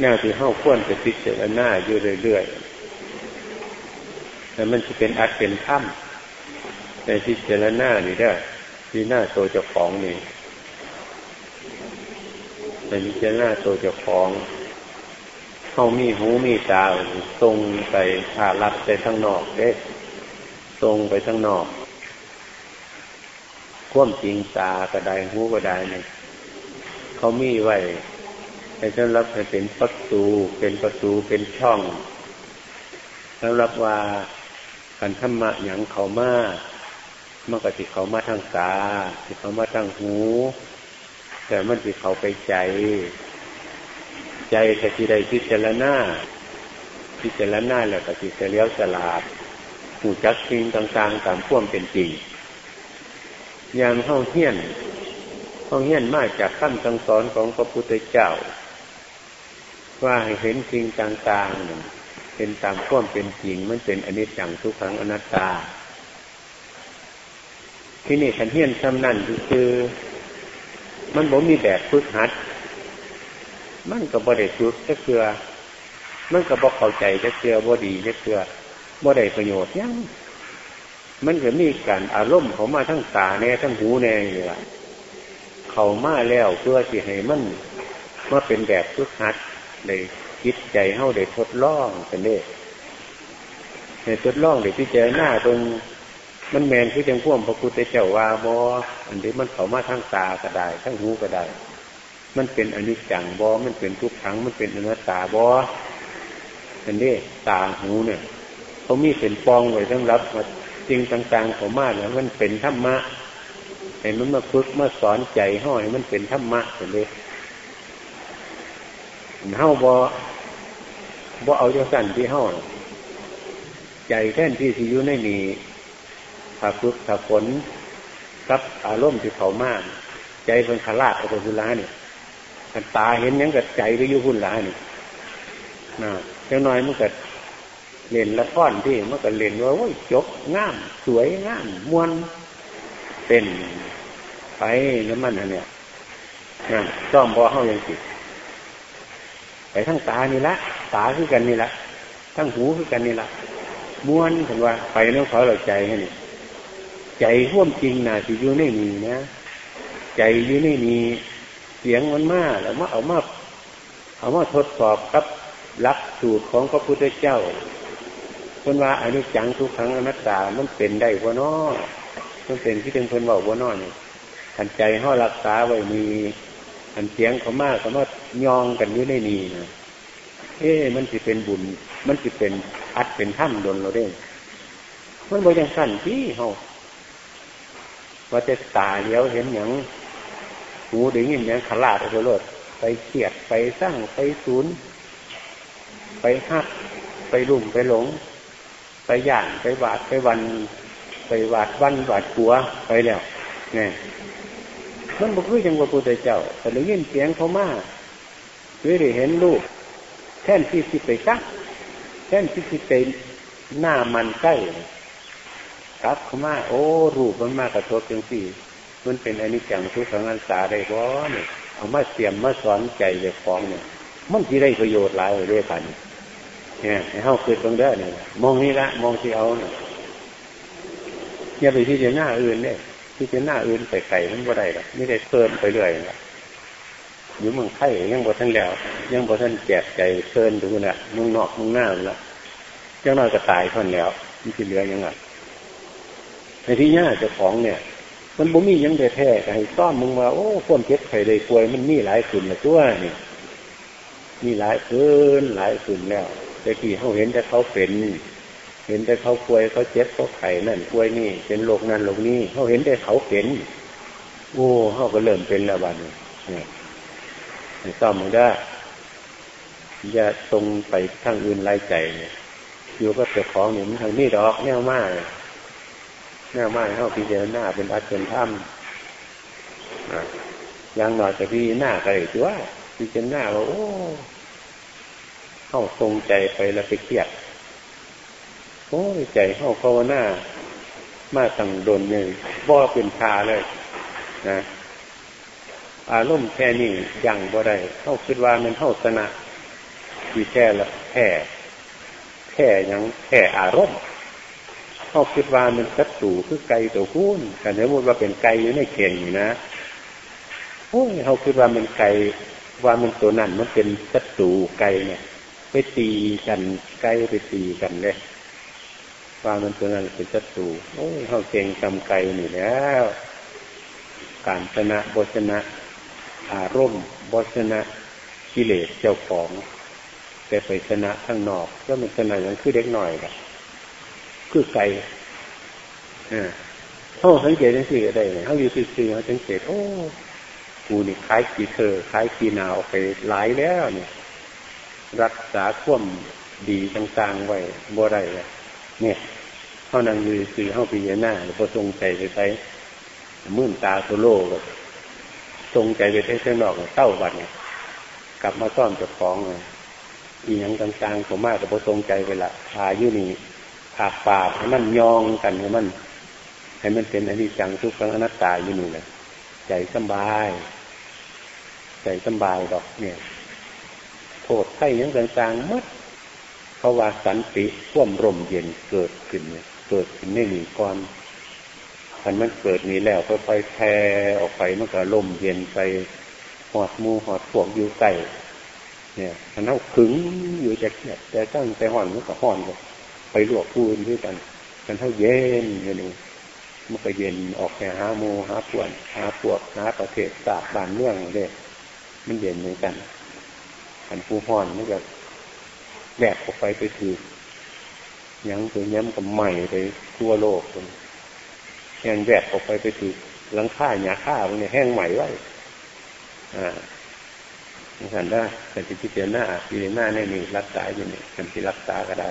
แนวที่เข้าควรจะพิจารณาอยู่เรื่อยๆแต่มันจะเป็นอัดเป็นถ้ำในพิจารณานี่ได้ที่หน้าโตเจ้าของนี่ในพิจารณาโตเจ้าของเขามีหูมีตาตรงไปผารับไปทางนอกเด้ตรงไปทางนอกควมจริงตากระไดหูกระไดเนี่ยเขามีไว้ ให้สำหรับให้เป็นประตูเป็นประตูเป็นช่องสำหรับว่าการธรรมะอย่างเขามาเมื่อกี้เขามาทางตาที่เขามาทางหู แต่มันที่เขาไปใจ ใจแต่ที่ใดพิจารณาพิจารณาแล้วก็จิตเลี้ยวสลาดหูจักสิ่งต่างๆตามพ่วงเป็นจริงอย่างเข้าเฮี้ยนเข้าเฮี้ยนมาจากขั้นสังสอนของพระพุทธเจ้า ว่าเห็นสิ่งต่างๆเป็นตามพ่วงเป็นจริงมันเป็นอนิจจังทุกขังอนัตตา ที่นี่ขันเฮี้ยนซ้ำนั่นคือ มันบ่มีแบบฝึกหัด มันก็บ่ได้ฝึกจะเคือมันก็บ่เข้าใจจะเคือบ่ดีจะเคือบ่ได้ประโยชน์ยังมันก็มีการอารมณ์เขามาทั้งตาแน่ทั้งหูแน่เลยเขามาแล้วเพื่อที่ให้มันว่าเป็นแบบทุกหัด เลยคิดใจเข้าได้ทดลองกันเด้ในทดลองเด้ที่เจอหน้าตรงมันแมนคือจังพ่วงพระพุทธเจ้าว่าบออันนี้มันเขามาทั้งตาก็ได้ทั้งหูก็ได้ มันเป็นอนิจจังบอมันเป็นทุกขัง มันเป็นอนัตตาบออันนี้ตาหูเนี่ยเขามีเป็นปองไว้ทั้งรับมาจริงต่างๆเของมาแล้วมันเป็นธรรมะเห็นมันมาฝึกมาสอนใจห้อยมันเป็นธรรมะเลย เฮ้าบอบอเอาจ้าสั่นที่ห้อใจแท่นที่สิยุในนี้ถ้าฝึกถ้าฝนกับอารมณ์ที่เขามาก ใจเป็นขลาดเอาไปพุลาเนี่ยตาเห็นยังกับใจไปยุพุนลาเนี่ยนะเจ้าน้อยมันกิดเล่นละครที่มันก็เล่นว่าโอ้ยจบงาม สวยงามมวนเป็นไปน้ำมันอันเนี้ยนะซ่อมพอเข้ายังจิต ไปทั้งตานี่ละตาคือกันนี่ละทั้งหูคือกันนี่ละม้วนถึงว่าไปน้องเขาเราใจให้นี่ใจร่วมจริงนะที่อยู่ในนี้นะใจอยู่ในนี้เสียงมันมากแล้วมาเอามาเอามาทดสอบครับหลักสูตรของพระพุทธเจ้าคนว่าอนนี้จังทุกครั้งอนัตตามันเป็นได้บ่นอมันเป็นที่เป็นคนบอกบ่นอนี่ทันใจห่อรักษาไว้มีอันเสียงเขามากเขามา ยองกันอยู่ในนี้นะเอ๊มันจะเป็นบุญ มันจะเป็นอัดเป็นถ้ำดนเราได้มันบ่ยังสั้นที่เฮาว่าจะตาเลี้ยวเห็นอย่างหูได้ยินอย่างขลาดไปเลยไปเขียดไปสร้างไปศูนย์ ไปหักไปลุ่มไปหลง ไปหย่านไปวาดไปวัน ไปวาดวันวาดกัวไปแล้วเนี่ยมันบอกว่ายังว่าพุทธเจ้าแต่ได้ยินเสียงเขามา หรือได้เห็นรูปแท่นที่สิไปซักแท่นที่สิไปหน้ามันใกล้ครับเขามาโอ้รูปมันมากระทบจังสี่ มันเป็นอนิจจังทุกขังอันสาได้บ่เนี่ยเอามาเสียมมาสอนใจเลยฟ้องเนี่ยมันที่ได้ประโยชน์หลายเลยกันเนี่ยให้เข้าคืนตรงเด้อเนี่ยมองนี่ละมองที่เอาเนี่ยอย่าไปที่จะหน้าอื่นเนี่ยที่จะหน้าอื่นไปไก่มันบ่ได้หรอกไม่ได้เพิ่มไปเรื่อยละ อยู่เมืองไทยยังบ่ทันแล้ว ยังบ่ทันแจกใจเพิ่นดูนะมึงนอกมึงหน้าละยังน้อยก็ตายทนแล้วมันจะเหลือยังไงในที่หน้เจ้าของเนี่ย มันบ่มียังแต่แท้ให้ต้อมมึงว่าโอ้คนเจ็บไข้ได้ป่วยมันมีหลายขึ้นละตัวนี่มีหลายขึ้นหลายขึ้นแล้วแต่ที่เขาเห็นแต่เขาเป็นเห็นแต่เขาป่วยเขาเจ็บเขาไข้นั่นป่วยนี่เป็นโรคนั่นโรคนี้เขาเห็นแต่เขาเป็นโอ้เขาก็เริ่มเป็นแล้วบ้านเนี่ย ซ่อมมันได้ อย่าตรงไปทางอื่นไล่ใจเนี่ยอยู่ก็เจ้าของเนี่ยมันทางนี้ดอกแนวมากแนวมากเข้าพิจารณาเป็นอัจฉริยะอย่างหน่อยแต่พี่หน้าก็เลยตัวพิจารณาว่าโอ้เข้าทรงใจไปแล้วไปเครียดโอ้ใจเข้าภาวนามาตั้งโดนเนี่ยบ่เป็นชาเลย นะ อารมณ์แค่นี้ยังบ่ได้เข้าคิดว่ามันเข้าสนะที่แค่ละแค่แค่ยังแค่อารมณ์เขาคิดว่ามันศัตรูคือไก่ตัวหุ้นแต่สมมติว่าเป็นไก่อยู่ในเข่งนะโอ้ยเขาคิดว่ามันไก่ว่ามันตัวนั้นมันเป็นศัตรูไก่เนี่ย ไปตีกันไก่ไปตีกันเลยว่ามันตัวนั้นเป็นศัตรูโอ้ยเขาเก่งกำไก่นี่แล้ว การชนะโบชนะ อารมณ์บชนะกิเลสเจ้าของแต่ไปชนะข้างนอกก็มันชนะอย่างคือเด็กหน่อยแบบคือไก่อ่าเขาสังเกตได้สิได้เขาอยู่ซื่อๆเขาสังเกตโอ้กูนี่คล้ายกีเธอคล้ายกีนาวไปหลายแล้วเนี่ย รักษาข่วมดีต่างๆไว้บ่ได้เลยเนี่ยเขานั่งยืนซื่อเขาพิจารณาพอทรงใจไปใช้มื่นตาโซโล่แบบ ทรงใจไปใช้เส้นนอกเต้าบัดเนี่ยกลับมาซ่อมจับของเลยอีหยังต่างๆผมมากแต่พอทรงใจไปละพายุนี่ผากปากให้มันยองกันให้มันให้มันเป็นอนิจจังทุกขังอนัตตาอยู่นี่แหละใจสบาย ใจสบายดอกเนี่ย โทษไข่ยังต่างๆมัดเพราะว่าสันติท่วมร่มเย็นเกิดขึ้นเนี่ยเกิดขึ้นไม่หนีก่อน พันมันเกิดนี้แล้วค่อยๆแผ่ออกไปมันก็ลมเย็นไปหอดมูหอดพวกอยู่ใกล้เนี่ยมันเอาขึงอยู่จะเกียดแต่ตั้งแต่ห่อนมันก็ห่อนเลยไปลวกพูนด้วยกันมันเท่าเย็นอย่างนี้มันก็เย็นออกแค่หาโมหาปวนหาพวกหาประเทศศาสตร์บ้านเมืองเลยมันเย็นเหมือนกันขันผู้ห่อนมันก็แบกออกไปไปถือยังตัวย้ำกับใหม่ไปทั่วโลกคน แห้งแวกออกไปไปถือหลังค่าหยาค่าพวกนี้แห้งใหม่ไว้อ่าสันได้แต่ที่พิจารณาพิจารณาในนี้รักษาอยู่นี่ทำที่รักษาก็ได้